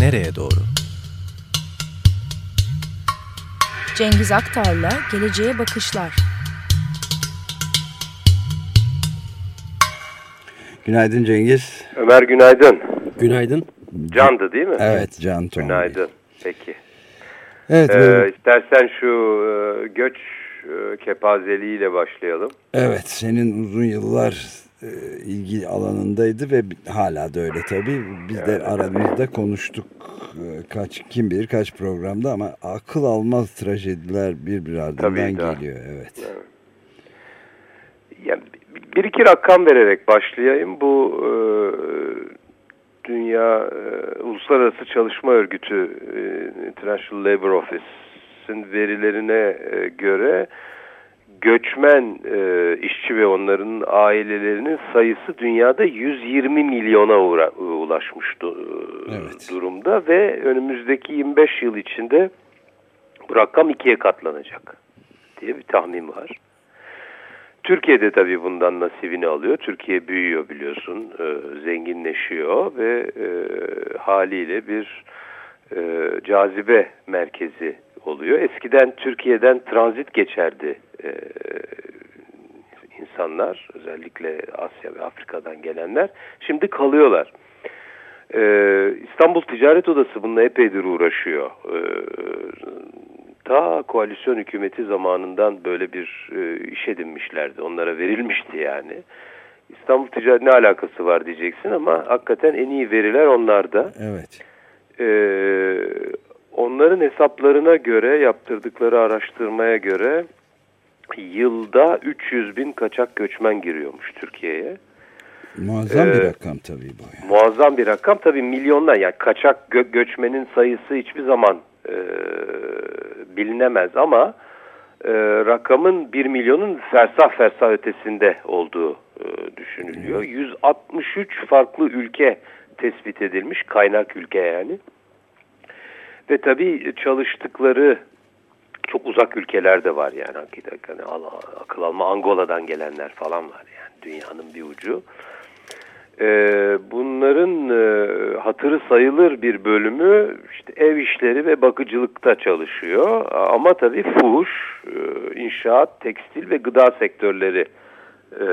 nereye doğru? Cengiz Aktar'la Geleceğe Bakışlar. Günaydın Cengiz. Ömer günaydın. Günaydın. Can'dı değil mi? Evet Can Tom. Günaydın. Peki. Evet. Ee, benim- istersen şu e, göç e, kepazeliğiyle başlayalım. Evet senin uzun yıllar ilgi alanındaydı ve hala da öyle tabii. Biz de aramızda konuştuk e, kaç kim bilir kaç programda ama akıl almaz trajediler birbiri ardından Tabii geliyor. Evet. Yani bir iki rakam vererek başlayayım. Bu e, Dünya e, Uluslararası Çalışma Örgütü e, International Labour Office'in verilerine e, göre göçmen e, işçi ve onların ailelerinin sayısı dünyada 120 milyona uğra, ulaşmış du- Evet. durumda ve önümüzdeki 25 yıl içinde bu rakam ikiye katlanacak diye bir tahmin var. Türkiye'de tabii bundan nasibini alıyor. Türkiye büyüyor biliyorsun, e, zenginleşiyor ve e, haliyle bir e, cazibe merkezi oluyor. Eskiden Türkiye'den transit geçerdi e, insanlar, özellikle Asya ve Afrika'dan gelenler. Şimdi kalıyorlar. Ee, İstanbul Ticaret Odası bununla epeydir uğraşıyor. Ee, ta koalisyon hükümeti zamanından böyle bir e, iş edinmişlerdi. Onlara verilmişti yani. İstanbul Ticaret ne alakası var diyeceksin ama hakikaten en iyi veriler onlarda. Evet. Ee, onların hesaplarına göre, yaptırdıkları araştırmaya göre yılda 300 bin kaçak göçmen giriyormuş Türkiye'ye. Muazzam bir Ee, rakam tabii bu. yani. Muazzam bir rakam tabii milyonlar yani kaçak gö- göçmenin sayısı hiçbir zaman e, bilinemez ama e, rakamın 1 milyonun fersah fersah ötesinde olduğu e, düşünülüyor. 163 farklı ülke tespit edilmiş kaynak ülke yani ve tabii çalıştıkları çok uzak ülkeler de var yani hakikaten al- akıl alma Angola'dan gelenler falan var yani dünyanın bir ucu. Ee, bunların e, hatırı sayılır bir bölümü işte ev işleri ve bakıcılıkta çalışıyor. Ama tabii fuhuş, e, inşaat, tekstil ve gıda sektörleri e,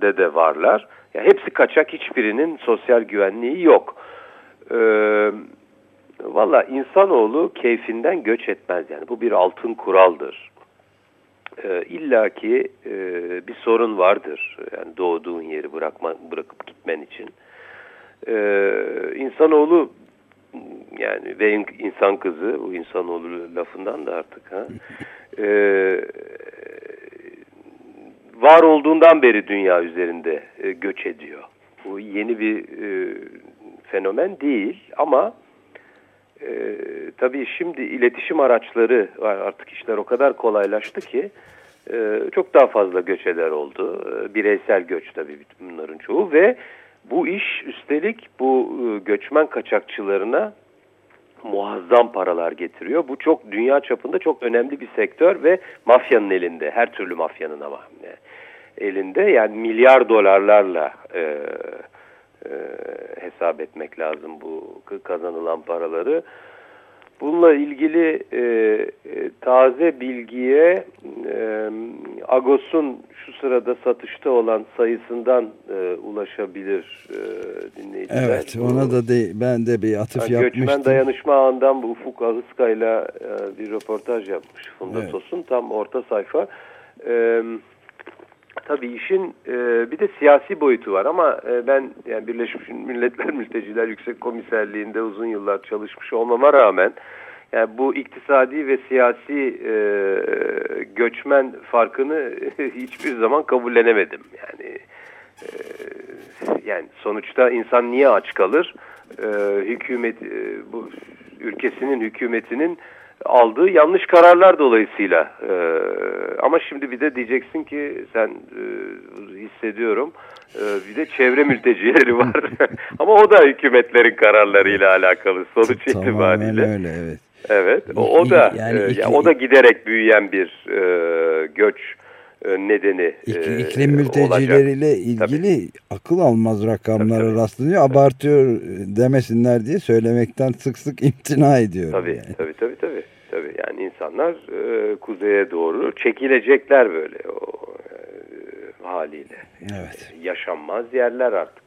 de de varlar. Ya hepsi kaçak, hiçbirinin sosyal güvenliği yok. E, Valla insanoğlu keyfinden göç etmez yani. Bu bir altın kuraldır. E, İlla ki e, bir sorun vardır. Yani doğduğun yeri bırakma, bırakıp gitmen için. E, insanoğlu yani ve in- insan kızı, bu insanoğlu lafından da artık ha. E, var olduğundan beri dünya üzerinde e, göç ediyor. Bu yeni bir e, fenomen değil ama e, tabii şimdi iletişim araçları var artık işler o kadar kolaylaştı ki e, çok daha fazla göç eder oldu. E, bireysel göç tabii bunların çoğu ve bu iş üstelik bu e, göçmen kaçakçılarına muazzam paralar getiriyor. Bu çok dünya çapında çok önemli bir sektör ve mafyanın elinde. Her türlü mafyanın ama e, elinde. Yani milyar dolarlarla e, e, hesap etmek lazım bu kazanılan paraları. Bununla ilgili e, e, taze bilgiye e, Agos'un şu sırada satışta olan sayısından e, ulaşabilir e, dinleyiciler. Evet ona da de, ben de bir atıf Ha, yapmıştım. Göçmen Dayanışma Ağı'ndan bu Ufuk Ahıska'yla e, bir röportaj yapmış Funda Evet. Tosun. Tam orta sayfa. E, tabii işin e, bir de siyasi boyutu var ama e, ben yani Birleşmiş Milletler Mülteciler Yüksek Komiserliği'nde uzun yıllar çalışmış olmama rağmen yani bu iktisadi ve siyasi e, göçmen farkını hiçbir zaman kabullenemedim. Yani e, yani sonuçta insan niye aç kalır? E, hükümet e, bu ülkesinin hükümetinin aldığı yanlış kararlar dolayısıyla. E, ama şimdi bir de diyeceksin ki sen e, hissediyorum e, bir de çevre mültecileri var. ama o da hükümetlerin kararlarıyla alakalı sonuç Tamamen itibariyle. öyle evet. Evet, o, o da Yani e, iki- ya o da giderek büyüyen bir e, göç nedeni İk, iklim mültecileriyle olacak. ilgili Tabii. akıl almaz rakamlara tabii, rastlanıyor. Abartıyor demesinler diye söylemekten sık sık imtina ediyor. Tabii, yani. tabii tabii tabii. Tabii yani insanlar e, kuzeye doğru çekilecekler böyle o e, haliyle. Evet. E, yaşanmaz yerler artık.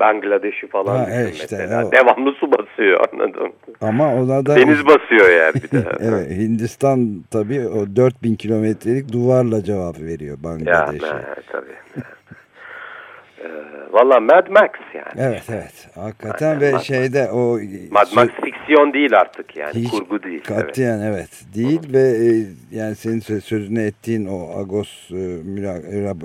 Bangladeş'i falan ha, evet işte, mesela. O... Devamlı su basıyor anladım. Ama ona da... Deniz basıyor yani bir de. evet Hindistan tabii o 4000 kilometrelik duvarla cevap veriyor Bangladeş'e. Ya, tabii. Ee, Valla Mad Max yani. Evet evet. Hakikaten Aynen, ve Mad şeyde o... Mad Max fiksiyon değil artık yani. Hiç kurgu değil. Katiyen evet. evet değil Hı -hı. ve e, yani senin sözünü ettiğin o Agos e,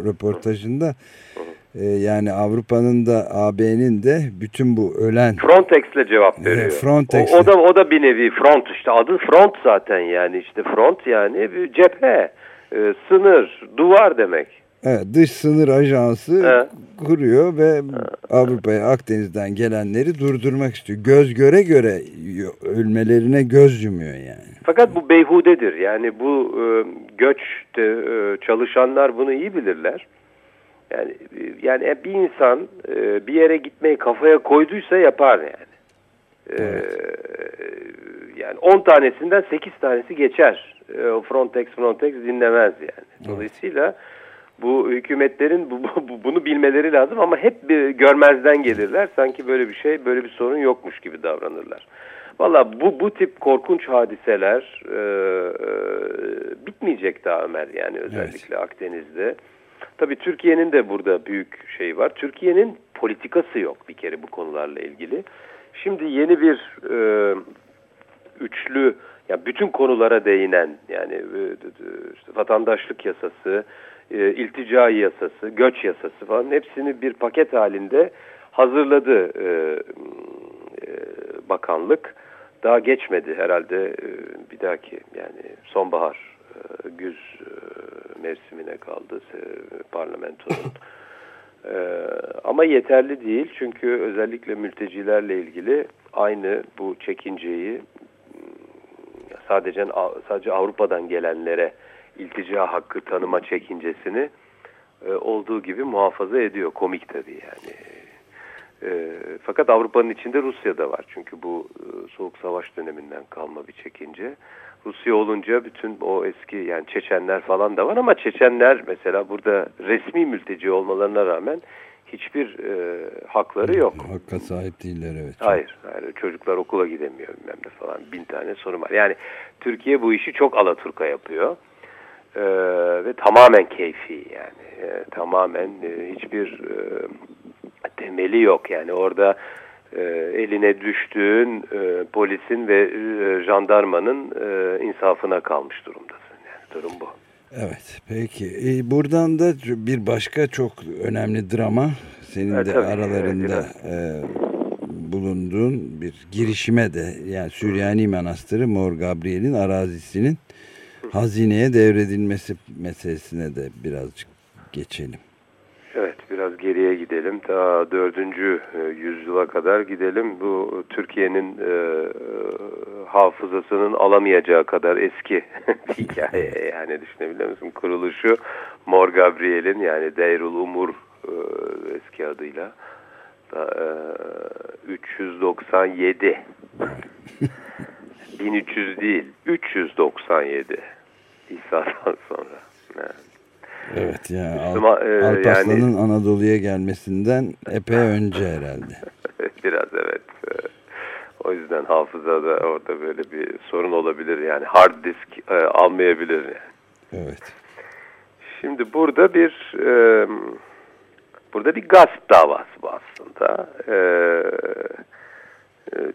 röportajında Hı -hı. E, yani Avrupa'nın da AB'nin de bütün bu ölen... Frontex'le cevap veriyor. E, Frontex. O, o, da, o da bir nevi front işte adı front zaten yani işte front yani bir cephe, e, sınır, duvar demek. Evet, dış sınır ajansı evet. kuruyor ve Avrupa'ya Akdeniz'den gelenleri durdurmak istiyor. Göz göre göre ölmelerine göz yumuyor yani. Fakat bu beyhudedir. Yani bu e, göçte e, çalışanlar bunu iyi bilirler. Yani yani bir insan e, bir yere gitmeyi kafaya koyduysa yapar yani. E, evet. yani 10 tanesinden 8 tanesi geçer. E, Frontex Frontex dinlemez yani. Dolayısıyla evet bu hükümetlerin bu, bu, bunu bilmeleri lazım ama hep bir görmezden gelirler. Sanki böyle bir şey, böyle bir sorun yokmuş gibi davranırlar. Valla bu, bu tip korkunç hadiseler e, e, bitmeyecek daha Ömer yani özellikle evet. Akdeniz'de. Tabii Türkiye'nin de burada büyük şey var. Türkiye'nin politikası yok bir kere bu konularla ilgili. Şimdi yeni bir e, üçlü, yani bütün konulara değinen yani e, işte vatandaşlık yasası, e, iltica yasası, göç yasası falan hepsini bir paket halinde hazırladı e, e, bakanlık. Daha geçmedi herhalde e, bir dahaki yani sonbahar, e, güz e, mevsimine kaldı parlamentonun. Ee, ama yeterli değil çünkü özellikle mültecilerle ilgili aynı bu çekinceyi sadece sadece Avrupa'dan gelenlere iltica hakkı tanıma çekincesini e, olduğu gibi muhafaza ediyor. Komik tabii yani. E, fakat Avrupa'nın içinde Rusya da var. Çünkü bu e, Soğuk Savaş döneminden kalma bir çekince. Rusya olunca bütün o eski yani Çeçenler falan da var ama Çeçenler mesela burada resmi mülteci olmalarına rağmen hiçbir e, hakları yok. Hakka sahip değiller evet. Hayır, hayır. Çocuklar okula gidemiyor bilmem ne falan. Bin tane sorun var. Yani Türkiye bu işi çok alaturka yapıyor e, ve tamamen keyfi yani e, tamamen e, hiçbir e, temeli yok. Yani orada e, eline düştüğün e, polisin ve e, jandarmanın e, insafına kalmış durumdasın. Yani durum bu. Evet peki. E, buradan da bir başka çok önemli drama senin evet, de tabii, aralarında evet, e, bulunduğun bir girişime de yani Süryani Manastırı Mor Gabriel'in arazisinin hazineye devredilmesi meselesine de birazcık geçelim. Gidelim. Daha dördüncü e, yüzyıla kadar gidelim. Bu Türkiye'nin e, hafızasının alamayacağı kadar eski hikaye. Yani düşünebiliyor musun? Kuruluşu Mor Gabriel'in yani Deyrul Umur e, eski adıyla da, e, 397 1300 değil 397 İsa'dan sonra. Evet. Evet ya Müslüman, e, Alparslan'ın yani, Anadolu'ya gelmesinden epey önce herhalde. Biraz evet. E, o yüzden hafızada orada böyle bir sorun olabilir yani hard disk e, almayabilir yani. Evet. Şimdi burada bir e, burada bir gasp davası bu aslında. E,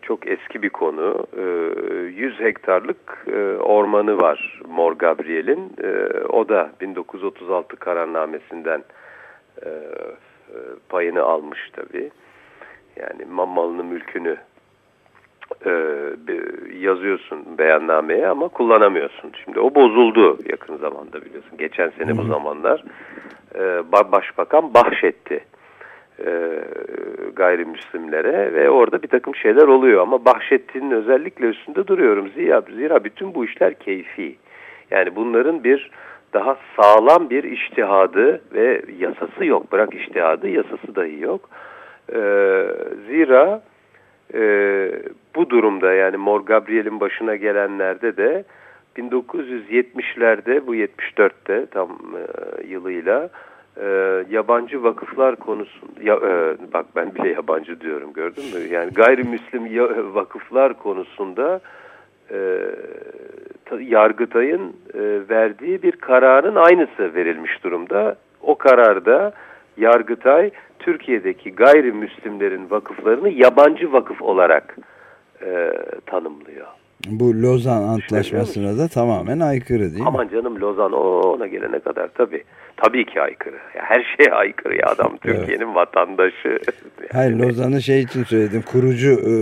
çok eski bir konu. 100 ee, hektarlık e, ormanı var Mor Gabriel'in. Ee, o da 1936 kararnamesinden e, e, payını almış tabii. Yani malını, mülkünü yazıyorsun beyannameye ama kullanamıyorsun. Şimdi o bozuldu yakın zamanda biliyorsun. Geçen sene bu zamanlar başbakan bahşetti e, gayrimüslimlere ve orada bir takım şeyler oluyor ama Bahşettin'in özellikle üstünde duruyorum. Zira, zira bütün bu işler keyfi. Yani bunların bir daha sağlam bir iştihadı ve yasası yok. Bırak iştihadı, yasası dahi yok. E, zira e, bu durumda yani Mor Gabriel'in başına gelenlerde de 1970'lerde bu 74'te tam yılıyla e, yabancı vakıflar konusunda ya, e, bak ben bile yabancı diyorum gördün mü? Yani gayrimüslim ya, vakıflar konusunda e, Yargıtay'ın e, verdiği bir kararın aynısı verilmiş durumda. O kararda Yargıtay Türkiye'deki gayrimüslimlerin vakıflarını yabancı vakıf olarak e, tanımlıyor. Bu Lozan Antlaşması'na da tamamen aykırı değil mi? Aman canım Lozan ona gelene kadar tabii. Tabii ki aykırı. Her şeye aykırı ya adam. Türkiye'nin evet. vatandaşı. Hayır Lozan'ı şey için söyledim. Kurucu e,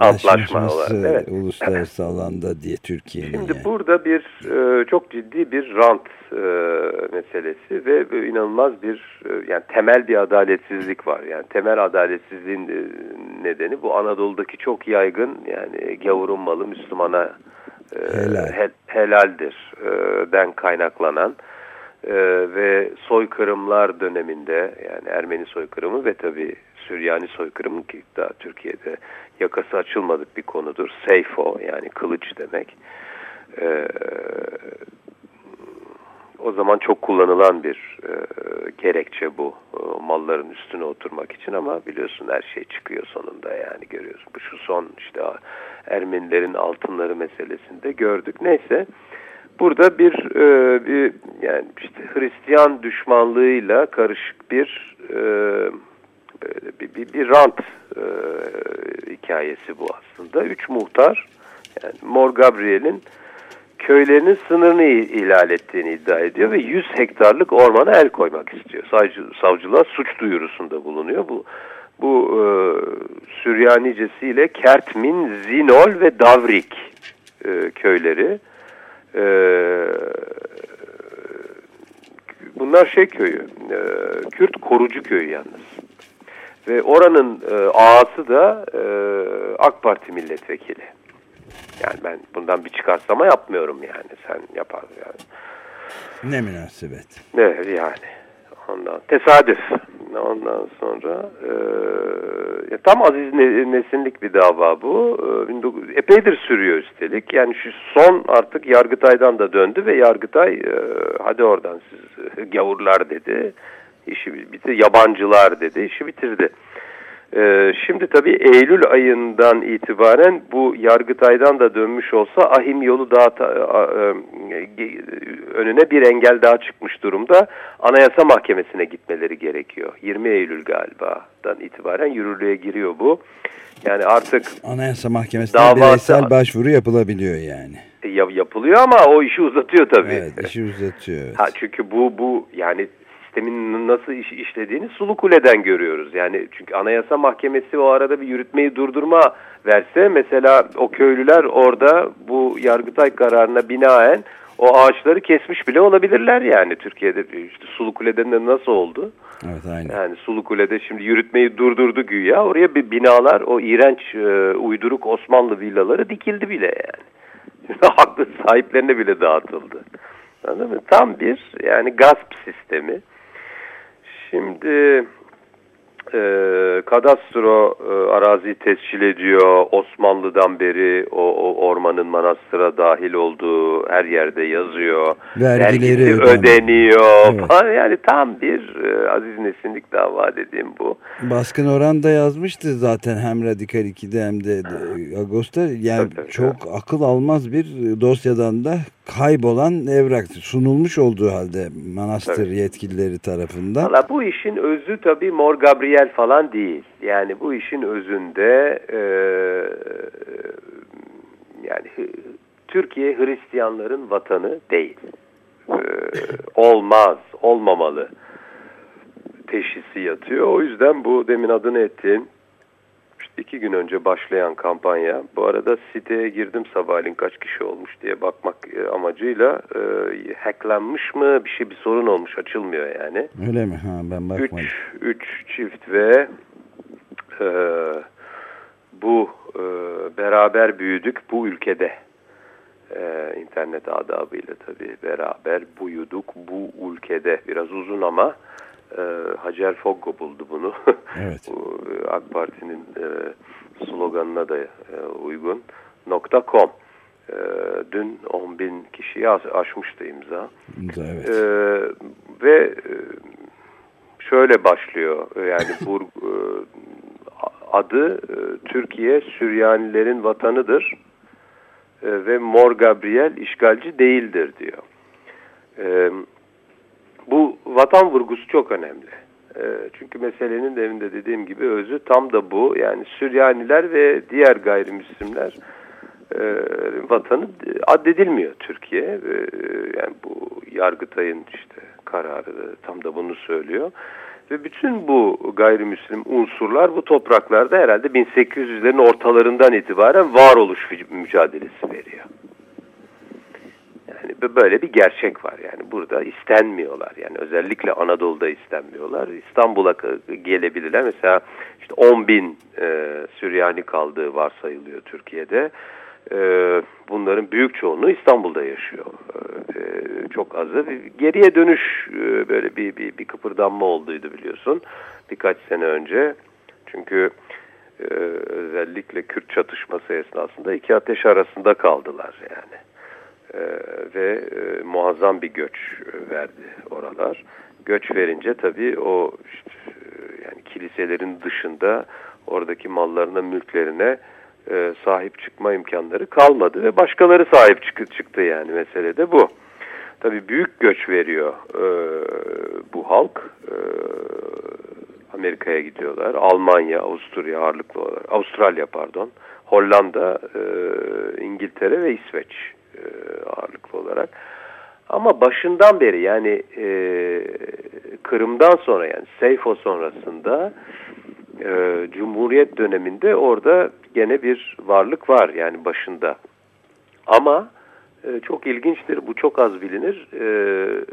antlaşması evet. uluslararası alanda diye Türkiye'nin. Şimdi yani. burada bir e, çok ciddi bir rant e, meselesi ve inanılmaz bir yani temel bir adaletsizlik var. Yani temel adaletsizliğin nedeni bu Anadolu'daki çok yaygın yani gavurun malı Müslümana Helal. he, helaldir den kaynaklanan e, ve soykırımlar döneminde yani Ermeni soykırımı ve tabi Süryani soykırımı ki daha Türkiye'de yakası açılmadık bir konudur. Seyfo yani kılıç demek. E, o zaman çok kullanılan bir e, gerekçe bu e, malların üstüne oturmak için ama biliyorsun her şey çıkıyor sonunda yani görüyoruz. Bu şu son işte Ermenilerin altınları meselesinde gördük. Neyse burada bir, e, bir yani işte Hristiyan düşmanlığıyla karışık bir e, bir, bir, bir rant e, hikayesi bu aslında. Üç muhtar yani Mor Gabriel'in köylerinin sınırını ihlal ettiğini iddia ediyor ve 100 hektarlık ormana el koymak istiyor. Savcı, savcılığa suç duyurusunda bulunuyor. Bu bu e, Süryanicesiyle Kertmin, Zinol ve Davrik e, köyleri. E, bunlar şey köyü, e, Kürt korucu köyü yalnız. Ve oranın e, ağası da e, AK Parti milletvekili. Yani ben bundan bir çıkarsama yapmıyorum yani. Sen yapar yani. Ne münasebet. Ne yani. Ondan tesadüf. Ondan sonra e, tam Aziz Nesinlik bir dava bu. E, epeydir sürüyor üstelik. Yani şu son artık Yargıtay'dan da döndü ve Yargıtay e, hadi oradan siz gavurlar dedi. İşi bitti. Yabancılar dedi. işi bitirdi. Ee, şimdi tabii Eylül ayından itibaren bu Yargıtay'dan da dönmüş olsa ahim yolu daha ta, a, e, önüne bir engel daha çıkmış durumda. Anayasa Mahkemesi'ne gitmeleri gerekiyor. 20 Eylül galibadan itibaren yürürlüğe giriyor bu. Yani artık Anayasa Mahkemesi'ne davası, bireysel başvuru yapılabiliyor yani. E, yapılıyor ama o işi uzatıyor tabii. Evet, işi uzatıyor. Evet. Ha, çünkü bu bu yani sistemin nasıl iş, işlediğini Sulu Kule'den görüyoruz. Yani çünkü Anayasa Mahkemesi o arada bir yürütmeyi durdurma verse mesela o köylüler orada bu Yargıtay kararına binaen o ağaçları kesmiş bile olabilirler yani Türkiye'de işte Sulu Kule'den nasıl oldu? Evet aynen. Yani Sulu Kule'de şimdi yürütmeyi durdurdu güya oraya bir binalar o iğrenç e, uyduruk Osmanlı villaları dikildi bile yani. Haklı sahiplerine bile dağıtıldı. Anladın mı? Tam bir yani gasp sistemi. Şimdi e, kadastro e, arazi tescil ediyor. Osmanlı'dan beri o, o ormanın manastıra dahil olduğu her yerde yazıyor. Vergileri ödeniyor. Evet. Yani tam bir e, Aziz Nesinlik dava dediğim bu. Baskın Orhan da yazmıştı zaten hem Radikal 2'de hem de, de Ağustos'ta. Yani tabii, tabii, çok tabii. akıl almaz bir dosyadan da kaybolan evrak sunulmuş olduğu halde manastır tabii. yetkilileri tarafından. Valla bu işin özü tabii Mor Gabriel falan değil. Yani bu işin özünde e, yani Türkiye Hristiyanların vatanı değil. E, olmaz, olmamalı teşhisi yatıyor. O yüzden bu demin adını ettiğin iki gün önce başlayan kampanya. Bu arada siteye girdim sabahleyin kaç kişi olmuş diye bakmak e, amacıyla e, hacklenmiş mı bir şey bir sorun olmuş açılmıyor yani. Öyle mi? Ha, ben bakmadım. Üç, üç çift ve e, bu e, beraber büyüdük bu ülkede e, internet adabıyla tabii beraber buyuduk bu ülkede biraz uzun ama e, Hacer Foggo buldu bunu. Evet. E, AK Parti'nin e, sloganına da e, uygun. Nokta .com. E, dün 10 bin kişiyi aşmıştı imza. İmza evet. E, ve e, şöyle başlıyor yani bu e, adı e, Türkiye Süryanilerin vatanıdır e, ve Mor Gabriel işgalci değildir diyor. E, bu vatan vurgusu çok önemli. E, çünkü meselenin demin de dediğim gibi özü tam da bu. Yani Süryaniler ve diğer gayrimüslimler e, vatanı addedilmiyor Türkiye. E, yani bu Yargıtay'ın işte kararı tam da bunu söylüyor. Ve bütün bu gayrimüslim unsurlar bu topraklarda herhalde 1800'lerin ortalarından itibaren varoluş mücadelesi veriyor. Böyle bir gerçek var. Yani burada istenmiyorlar. Yani özellikle Anadolu'da istenmiyorlar. İstanbul'a gelebilirler. Mesela işte 10 bin e, Süryani kaldığı varsayılıyor Türkiye'de. E, bunların büyük çoğunluğu İstanbul'da yaşıyor. E, çok azı. Geriye dönüş e, böyle bir, bir, bir kıpırdanma olduydu biliyorsun. Birkaç sene önce. Çünkü e, özellikle Kürt çatışması esnasında iki ateş arasında kaldılar yani. E, ve e, muazzam bir göç e, verdi oralar. Göç verince tabii o işte, e, yani kiliselerin dışında oradaki mallarına, mülklerine e, sahip çıkma imkanları kalmadı ve başkaları sahip çıktı, çıktı yani mesele de bu. Tabii büyük göç veriyor e, bu halk. E, Amerika'ya gidiyorlar. Almanya, Avusturya ağırlıklı olarak. Avustralya pardon. Hollanda, e, İngiltere ve İsveç e, ağırlıklı olarak. Ama başından beri yani e, Kırım'dan sonra yani Seyfo sonrasında e, Cumhuriyet döneminde orada gene bir varlık var yani başında. Ama e, çok ilginçtir, bu çok az bilinir. E,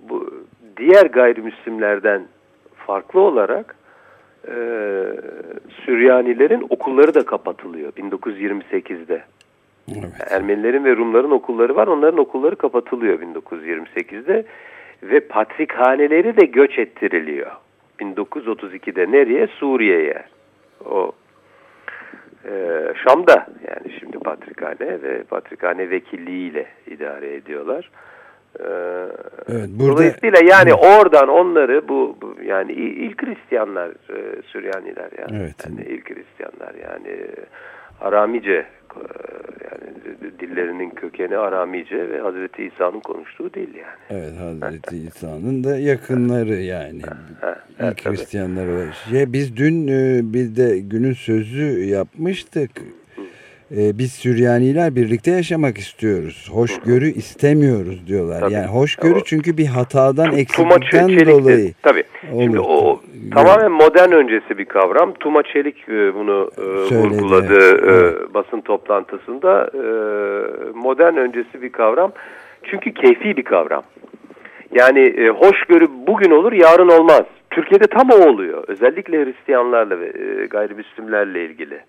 bu diğer gayrimüslimlerden farklı olarak e, Süryanilerin okulları da kapatılıyor 1928'de. Evet. Ermenilerin ve Rumların okulları var. Onların okulları kapatılıyor 1928'de ve patrikhaneleri de göç ettiriliyor. 1932'de nereye? Suriye'ye. O e, Şam'da yani şimdi patrikhane ve patrikhane vekilliğiyle idare ediyorlar. Ee, evet, burada... Dolayısıyla yani oradan onları bu, bu yani ilk Hristiyanlar e, Süryaniler yani. Evet. yani ilk Hristiyanlar yani Aramice e, yani dillerinin kökeni Aramice ve Hazreti İsa'nın konuştuğu dil yani. Evet Hazreti İsa'nın da yakınları yani. İlk Hristiyanlar olarak. Şey, biz dün e, bir de günün sözü yapmıştık. Ee, biz Süryaniler birlikte yaşamak istiyoruz. Hoşgörü istemiyoruz diyorlar. Tabii. Yani hoşgörü o, çünkü bir hatadan, eksiklikten dolayı. Tabii. Şimdi o tamamen modern öncesi bir kavram. Tuma Çelik e, bunu e, Söyledi. vurguladı e, evet. basın toplantısında. Modern öncesi bir kavram. Çünkü keyfi bir kavram. Yani hoşgörü bugün olur, yarın olmaz. Türkiye'de tam o oluyor. Özellikle Hristiyanlarla ve gayrimüslimlerle ilgili.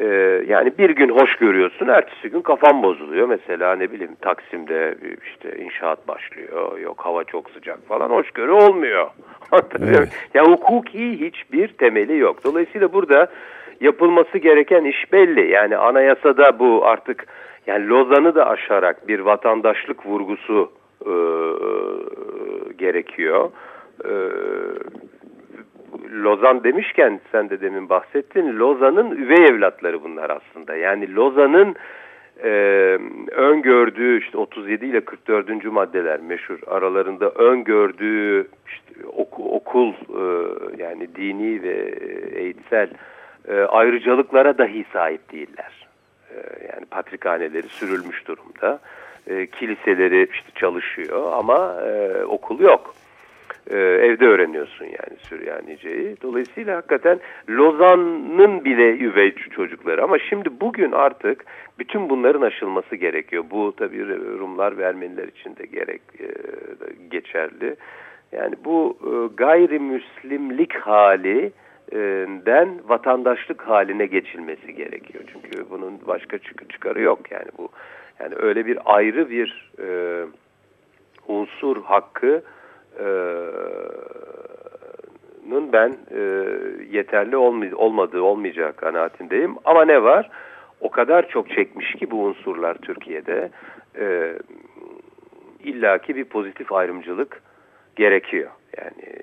Ee, yani bir gün hoş görüyorsun, ertesi gün kafan bozuluyor. Mesela ne bileyim Taksim'de işte inşaat başlıyor, yok hava çok sıcak falan hoşgörü olmuyor. evet. Ya hukuki hiçbir temeli yok. Dolayısıyla burada yapılması gereken iş belli. Yani anayasada bu artık yani Lozan'ı da aşarak bir vatandaşlık vurgusu e, e, gerekiyor. E, Lozan demişken sen de demin bahsettin. Lozan'ın üvey evlatları bunlar aslında. Yani Lozan'ın e, öngördüğü işte 37 ile 44. maddeler meşhur aralarında öngördüğü işte oku, okul e, yani dini ve eğitsel e, ayrıcalıklara dahi sahip değiller. E, yani patrikhaneleri sürülmüş durumda. E, kiliseleri işte çalışıyor ama e, okul yok e, evde öğreniyorsun yani Süryanice'yi. Dolayısıyla hakikaten Lozan'ın bile üvey çocukları ama şimdi bugün artık bütün bunların aşılması gerekiyor. Bu tabii Rumlar ve Ermeniler için de gerek e, geçerli. Yani bu e, gayrimüslimlik hali den vatandaşlık haline geçilmesi gerekiyor. Çünkü bunun başka çıkarı yok yani bu Yani öyle bir ayrı bir e, unsur hakkı e, ben e, yeterli olmadığı olmayacağı kanaatindeyim. Ama ne var? O kadar çok çekmiş ki bu unsurlar Türkiye'de e, illaki bir pozitif ayrımcılık gerekiyor. Yani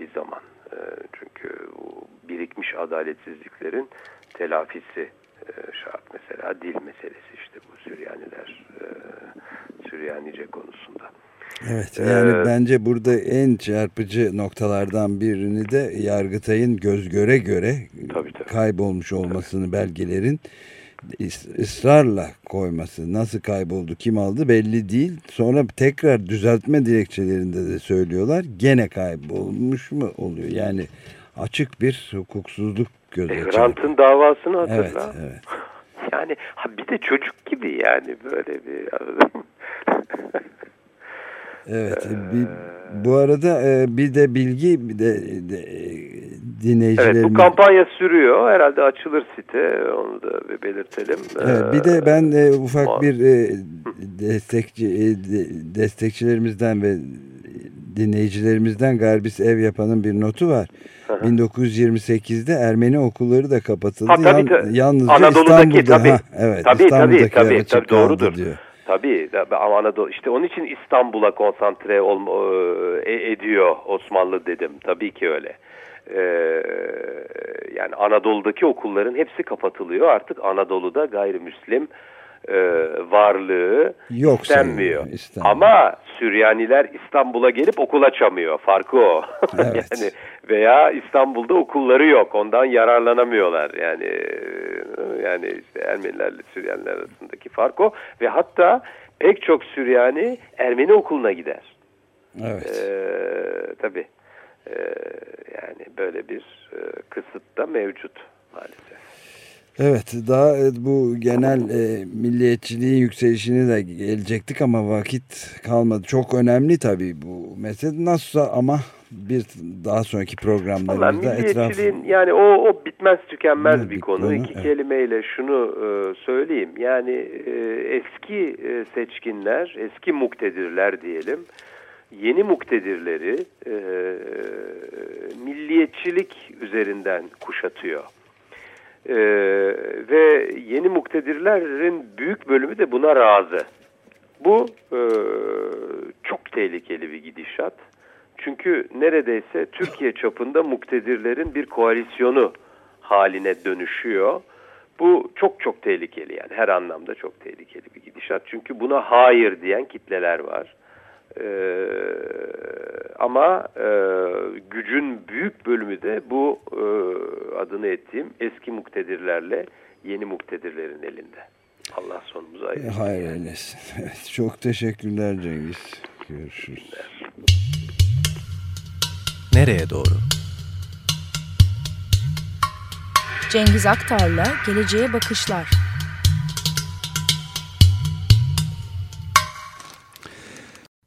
bir zaman. E, çünkü bu birikmiş adaletsizliklerin telafisi e, şart. Mesela dil meselesi işte bu Süryaniler, e, Süryanice konusunda. Evet yani ee, bence burada en çarpıcı noktalardan birini de Yargıtay'ın göz göre göre tabii, tabii. kaybolmuş olmasını belgelerin ısrarla koyması. Nasıl kayboldu kim aldı belli değil. Sonra tekrar düzeltme dilekçelerinde de söylüyorlar gene kaybolmuş mu oluyor. Yani açık bir hukuksuzluk göze e, Grant'ın davasını hatırla. Evet, evet. Yani ha bir de çocuk gibi yani böyle bir Evet. Ee, bir, bu arada e, bir de bilgi bir de, de dinleyicilerimiz... Evet bu kampanya sürüyor. Herhalde açılır site. Onu da belirtelim. Evet, bir de ben e, ufak o... bir e, destekçi e, destekçilerimizden ve dinleyicilerimizden Garbis Ev Yapan'ın bir notu var. 1928'de Ermeni okulları da kapatıldı. Ha, tabii, Yan, yalnızca Anadolu'daki, İstanbul'da. Tabii, ha, evet, tabii, İstanbul'daki tabii, tabii, tabii, doğrudur. Diyor. Tabii ama Anadolu işte onun için İstanbul'a konsantre ol, e, ediyor Osmanlı dedim. Tabii ki öyle. Ee, yani Anadolu'daki okulların hepsi kapatılıyor. Artık Anadolu'da gayrimüslim e, varlığı Yok istenmiyor. Ama Süryaniler İstanbul'a gelip okul açamıyor. Farkı o. Evet. yani veya İstanbul'da okulları yok. Ondan yararlanamıyorlar. Yani yani işte Ermenilerle Süryaniler arasındaki fark o ve hatta pek çok Süryani Ermeni okuluna gider. Evet. Ee, tabii. Ee, yani böyle bir e, kısıt da mevcut maalesef. Evet daha e, bu genel e, milliyetçiliğin yükselişini de gelecektik ama vakit kalmadı. Çok önemli tabii bu mesele nasılsa ama bir daha sonraki programlarımızda etraf... yani o, o bitmez tükenmez bir, bir konu. konu. İki evet. kelimeyle şunu e, söyleyeyim. Yani e, eski e, seçkinler, eski muktedirler diyelim yeni muktedirleri e, milliyetçilik üzerinden kuşatıyor. E, ve yeni muktedirlerin büyük bölümü de buna razı. Bu e, çok tehlikeli bir gidişat. Çünkü neredeyse Türkiye çapında muktedirlerin bir koalisyonu haline dönüşüyor. Bu çok çok tehlikeli yani her anlamda çok tehlikeli bir gidişat. Çünkü buna hayır diyen kitleler var. Ee, ama e, gücün büyük bölümü de bu e, adını ettiğim eski muktedirlerle yeni muktedirlerin elinde. Allah sonumuzu ayırsın. Hayır eylesin. Evet, çok teşekkürler Cengiz. Görüşürüz. Nereye doğru? Cengiz Aktar'la Geleceğe Bakışlar.